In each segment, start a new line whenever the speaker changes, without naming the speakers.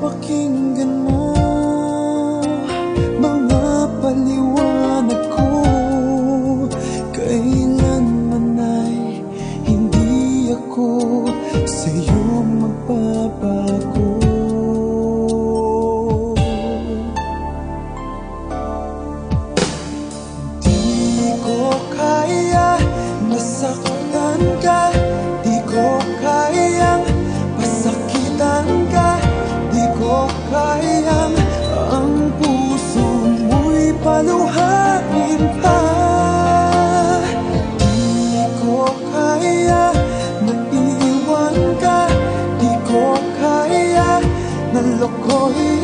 pakinggan mo. paluhain pa. Di ko kaya naiiwan ka. Di ko kaya nalokohin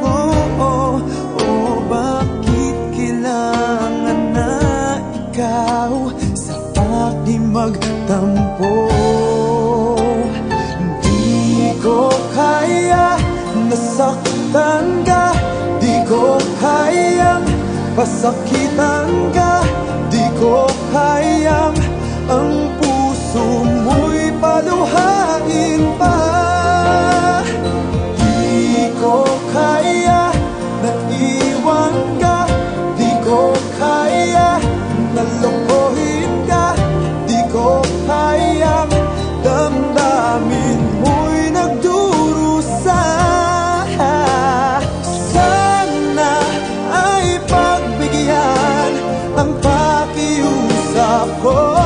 ko. Oh, oh, bakit kailangan na ikaw Sa di magtampo? Di ko kaya nasaktan ka. Di ko kayang pasakitan ka. Di ko kayang ang puso mo'y paluhain pa. of.